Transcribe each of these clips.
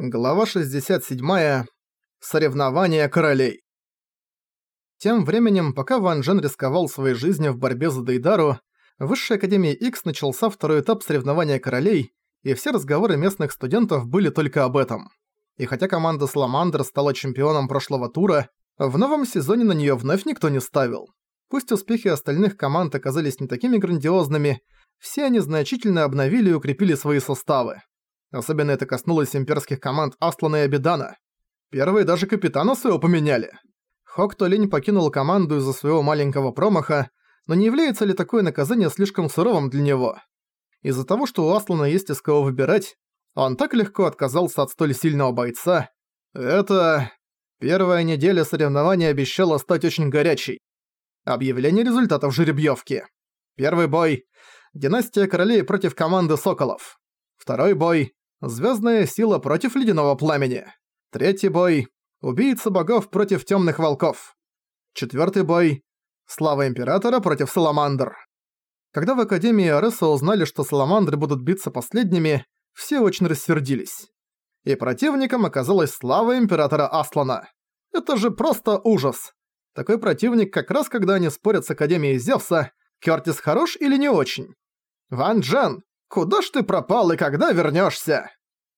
Глава 67. Соревнования королей. Тем временем, пока Ван Джен рисковал своей жизнью в борьбе за Дейдару, в Высшей Академии X начался второй этап соревнования королей, и все разговоры местных студентов были только об этом. И хотя команда Саламандр стала чемпионом прошлого тура, в новом сезоне на неё вновь никто не ставил. Пусть успехи остальных команд оказались не такими грандиозными, все они значительно обновили и укрепили свои составы. Особенно это коснулось имперских команд Аслана и Абидана. Первые даже капитана своего поменяли. Хок Толинь покинул команду из-за своего маленького промаха, но не является ли такое наказание слишком суровым для него? Из-за того, что у Аслана есть из кого выбирать, он так легко отказался от столь сильного бойца. Это... Первая неделя соревнований обещала стать очень горячей. Объявление результатов жеребьевки. Первый бой. Династия королей против команды соколов. Второй бой. Звездная сила против ледяного пламени. Третий бой. Убийца богов против темных волков. Четвертый бой. Слава Императора против Саламандр. Когда в Академии Ареса узнали, что Саламандры будут биться последними, все очень рассердились. И противником оказалась Слава Императора Аслана. Это же просто ужас. Такой противник как раз когда они спорят с Академией Зевса, Кёртис хорош или не очень? Ван Джен, Куда ж ты пропал и когда вернёшься?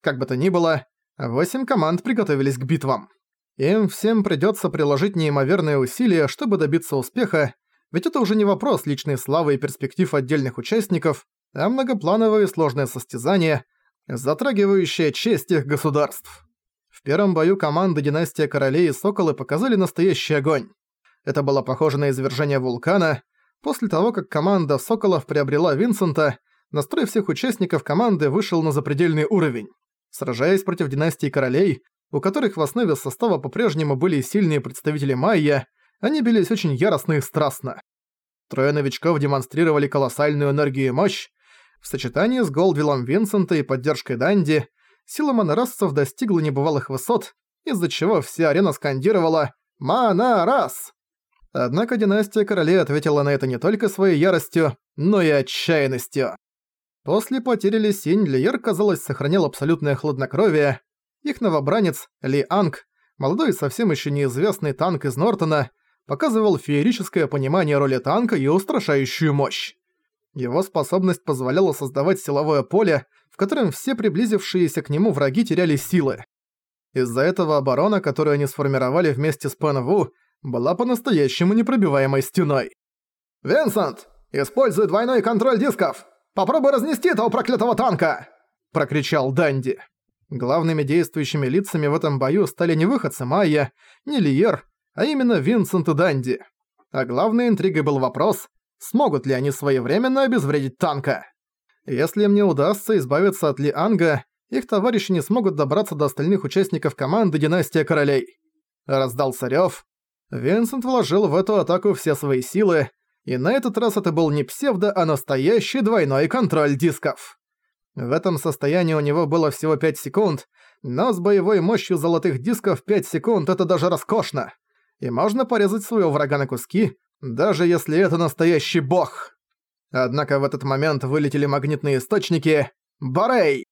Как бы то ни было, восемь команд приготовились к битвам. Им всем придётся приложить неимоверные усилия, чтобы добиться успеха, ведь это уже не вопрос личной славы и перспектив отдельных участников, а многоплановое и сложное состязание, затрагивающее честь их государств. В первом бою команды Династия Королей и Соколы показали настоящий огонь. Это было похоже на извержение вулкана. После того, как команда Соколов приобрела Винсента, настрой всех участников команды вышел на запредельный уровень. Сражаясь против династии королей, у которых в основе состава по-прежнему были сильные представители майя, они бились очень яростно и страстно. Трое новичков демонстрировали колоссальную энергию и мощь. В сочетании с Голдвиллом Винсента и поддержкой Данди, сила монорасцев достигла небывалых высот, из-за чего вся арена скандировала «Монорас!». Однако династия королей ответила на это не только своей яростью, но и отчаянностью. После потери Ли Синь Лиер, казалось, сохранял абсолютное хладнокровие. Их новобранец, Ли Анг, молодой и совсем еще неизвестный танк из Нортона, показывал феерическое понимание роли танка и устрашающую мощь. Его способность позволяла создавать силовое поле, в котором все приблизившиеся к нему враги теряли силы. Из-за этого оборона, которую они сформировали вместе с Пэн Ву, была по-настоящему непробиваемой стеной. «Винсент, используй двойной контроль дисков! Попробуй разнести этого проклятого танка!» – прокричал Данди. Главными действующими лицами в этом бою стали не выходцы Майя, не Лиер, а именно Винсент и Данди. А главной интригой был вопрос, смогут ли они своевременно обезвредить танка. Если им не удастся избавиться от Ли Анга, их товарищи не смогут добраться до остальных участников команды Династия Королей. Раздался рёв. Винсент вложил в эту атаку все свои силы, и на этот раз это был не псевдо, а настоящий двойной контроль дисков. В этом состоянии у него было всего 5 секунд, но с боевой мощью золотых дисков 5 секунд это даже роскошно. И можно порезать своего врага на куски, даже если это настоящий бог. Однако в этот момент вылетели магнитные источники. Барей!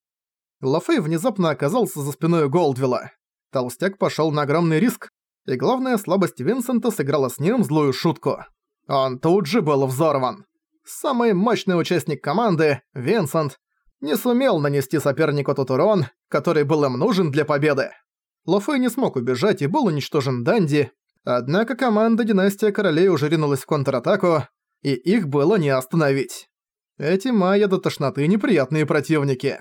Лафей внезапно оказался за спиной Голдвилла. Толстяк пошел на огромный риск, и главная слабость Винсента сыграла с ним злую шутку. Он тут же был взорван. Самый мощный участник команды, Винсент, не сумел нанести сопернику тот урон, который был им нужен для победы. Лофей не смог убежать и был уничтожен Данди, однако команда Династия Королей уже ринулась в контратаку, и их было не остановить. Эти майя до тошноты неприятные противники.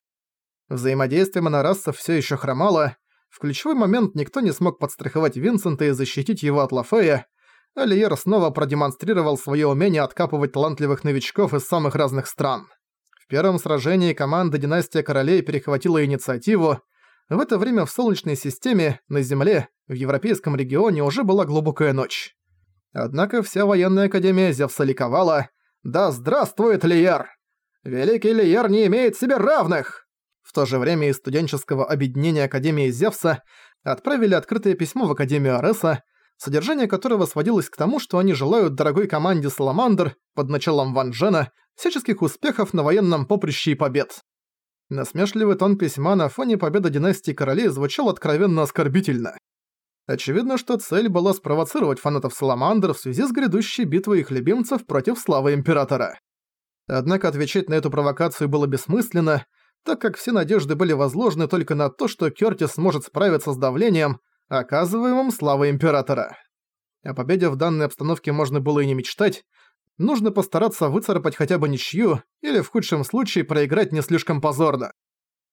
Взаимодействие монорасцев всё ещё хромало, в ключевой момент никто не смог подстраховать Винсента и защитить его от Лафея, Алиер снова продемонстрировал свое умение откапывать талантливых новичков из самых разных стран. В первом сражении команда Династия Королей перехватила инициативу. В это время в Солнечной системе, на Земле, в Европейском регионе уже была глубокая ночь. Однако вся военная академия Зевса ликовала. «Да здравствует Лиер! Великий Лиер не имеет себе равных!» В то же время из студенческого объединения Академии Зевса отправили открытое письмо в Академию Ареса, содержание которого сводилось к тому, что они желают дорогой команде «Саламандр» под началом Ван Джена всяческих успехов на военном поприще и побед. Насмешливый тон письма на фоне победы династии королей звучал откровенно оскорбительно. Очевидно, что цель была спровоцировать фанатов Саламандр в связи с грядущей битвой их любимцев против славы Императора. Однако отвечать на эту провокацию было бессмысленно, так как все надежды были возложены только на то, что Кёртис сможет справиться с давлением, оказываемым славой Императора. О победе в данной обстановке можно было и не мечтать, нужно постараться выцарапать хотя бы ничью или в худшем случае проиграть не слишком позорно.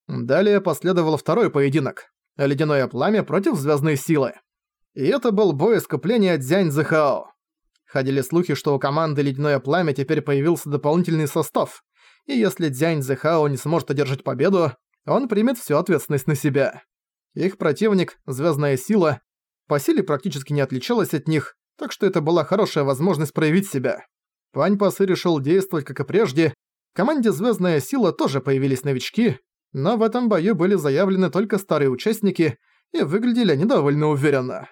Далее последовал второй поединок – Ледяное пламя против Звездной силы. И это был бой искупления Дзянь Зэхао. Ходили слухи, что у команды Ледяное пламя теперь появился дополнительный состав, и если Дзянь Зэхао не сможет одержать победу, он примет всю ответственность на себя. Их противник, Звездная сила, по силе практически не отличалась от них, так что это была хорошая возможность проявить себя. Пань Пасы решил действовать как и прежде. В команде «Звездная сила» тоже появились новички, но в этом бою были заявлены только старые участники, и выглядели они довольно уверенно.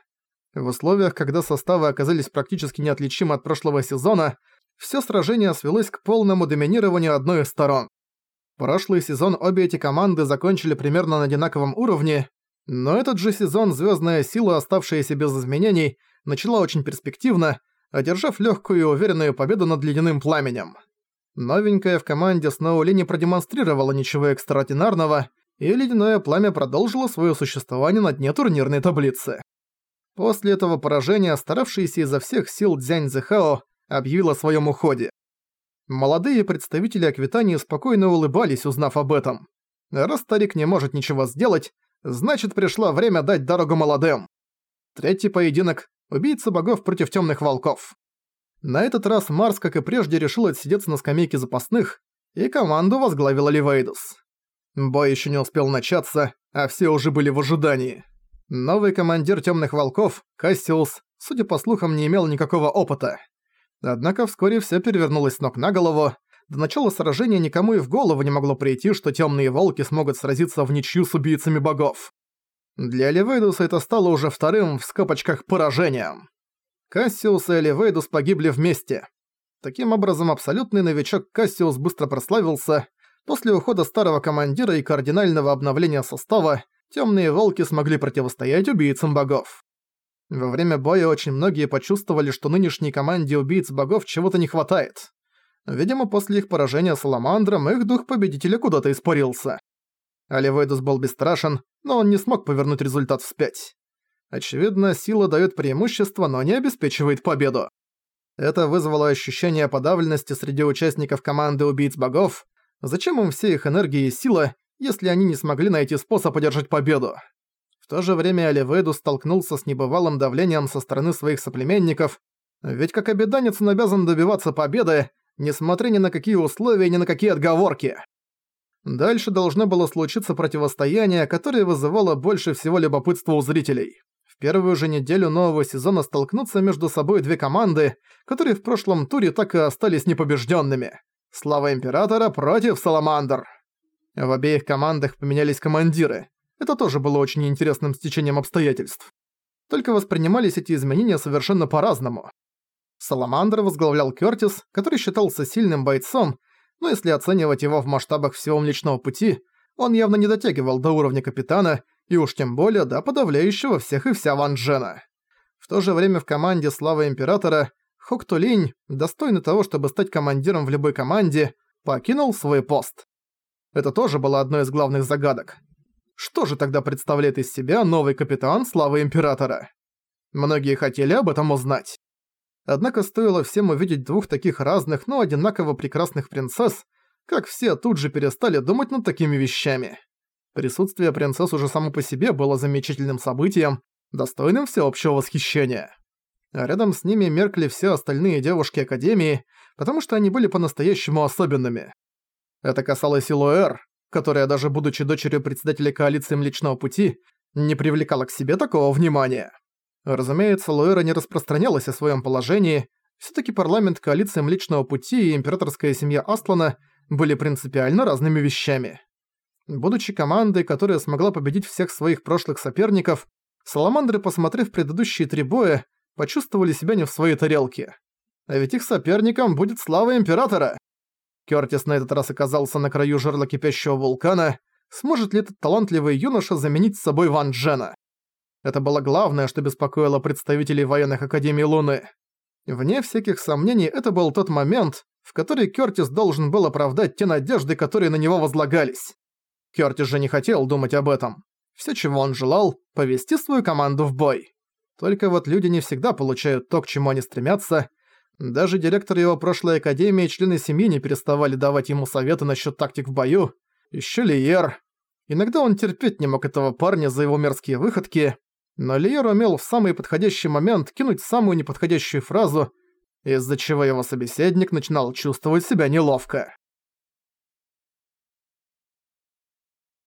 В условиях, когда составы оказались практически неотличимы от прошлого сезона, все сражение свелось к полному доминированию одной из сторон. Прошлый сезон обе эти команды закончили примерно на одинаковом уровне, но этот же сезон «Звездная сила», оставшаяся без изменений, начала очень перспективно, одержав легкую и уверенную победу над ледяным пламенем. Новенькая в команде Сноули не продемонстрировала ничего экстраординарного, и ледяное пламя продолжило свое существование на дне турнирной таблицы. После этого поражения старавшийся изо всех сил Дзянь Зэхао объявил о своем уходе. Молодые представители Аквитании спокойно улыбались, узнав об этом. Раз старик не может ничего сделать, значит пришло время дать дорогу молодым. Третий поединок убийца богов против темных волков. На этот раз Марс, как и прежде, решил отсидеться на скамейке запасных, и команду возглавила Ливейдус. Бой еще не успел начаться, а все уже были в ожидании. Новый командир темных волков, Кассиус, судя по слухам, не имел никакого опыта. Однако вскоре все перевернулось с ног на голову. До начала сражения никому и в голову не могло прийти, что темные волки смогут сразиться в ничью с убийцами богов. Для Эливейдуса это стало уже вторым в скобочках поражением. Кассиус и Эливейдус погибли вместе. Таким образом, абсолютный новичок Кассиус быстро прославился. После ухода старого командира и кардинального обновления состава, темные волки смогли противостоять убийцам богов. Во время боя очень многие почувствовали, что нынешней команде убийц богов чего-то не хватает. Видимо, после их поражения Саламандром их дух победителя куда-то испарился. Оливейдус был бесстрашен, но он не смог повернуть результат вспять. Очевидно, сила дает преимущество, но не обеспечивает победу. Это вызвало ощущение подавленности среди участников команды убийц богов. Зачем им все их энергии и сила, если они не смогли найти способ одержать победу? В то же время Оливейдус столкнулся с небывалым давлением со стороны своих соплеменников, ведь как обеданец он обязан добиваться победы, несмотря ни на какие условия, ни на какие отговорки. Дальше должно было случиться противостояние, которое вызывало больше всего любопытства у зрителей. В первую же неделю нового сезона столкнутся между собой две команды, которые в прошлом туре так и остались непобежденными. Слава Императора против Саламандр. В обеих командах поменялись командиры. Это тоже было очень интересным стечением обстоятельств. Только воспринимались эти изменения совершенно по-разному. Саламандр возглавлял Кёртис, который считался сильным бойцом, но если оценивать его в масштабах всего Млечного Пути, он явно не дотягивал до уровня капитана и уж тем более до подавляющего всех и вся Ван Джена. В то же время в команде Слава Императора Хок Тулинь, достойный того, чтобы стать командиром в любой команде, покинул свой пост. Это тоже было одной из главных загадок. Что же тогда представляет из себя новый капитан Славы Императора? Многие хотели об этом узнать. Однако стоило всем увидеть двух таких разных, но одинаково прекрасных принцесс, как все тут же перестали думать над такими вещами. Присутствие принцесс уже само по себе было замечательным событием, достойным всеобщего восхищения. А рядом с ними меркли все остальные девушки Академии, потому что они были по-настоящему особенными. Это касалось и Луэр, которая даже будучи дочерью председателя коалиции Млечного Пути, не привлекала к себе такого внимания. Разумеется, Луэра не распространялась о своем положении, Всё-таки парламент коалиции Млечного Пути и императорская семья Аслана были принципиально разными вещами. Будучи командой, которая смогла победить всех своих прошлых соперников, Саламандры, посмотрев предыдущие три боя, почувствовали себя не в своей тарелке. А ведь их соперником будет слава Императора. Кёртис на этот раз оказался на краю жерла кипящего вулкана. Сможет ли этот талантливый юноша заменить с собой Ван Джена? Это было главное, что беспокоило представителей военных академий Луны. Вне всяких сомнений, это был тот момент, в который Кёртис должен был оправдать те надежды, которые на него возлагались. Кёртис же не хотел думать об этом. Всё, чего он желал – повести свою команду в бой. Только вот люди не всегда получают то, к чему они стремятся. Даже директор его прошлой академии и члены семьи не переставали давать ему советы насчет тактик в бою. Ещё Лиер. Иногда он терпеть не мог этого парня за его мерзкие выходки, но Лиер умел в самый подходящий момент кинуть самую неподходящую фразу, из-за чего его собеседник начинал чувствовать себя неловко.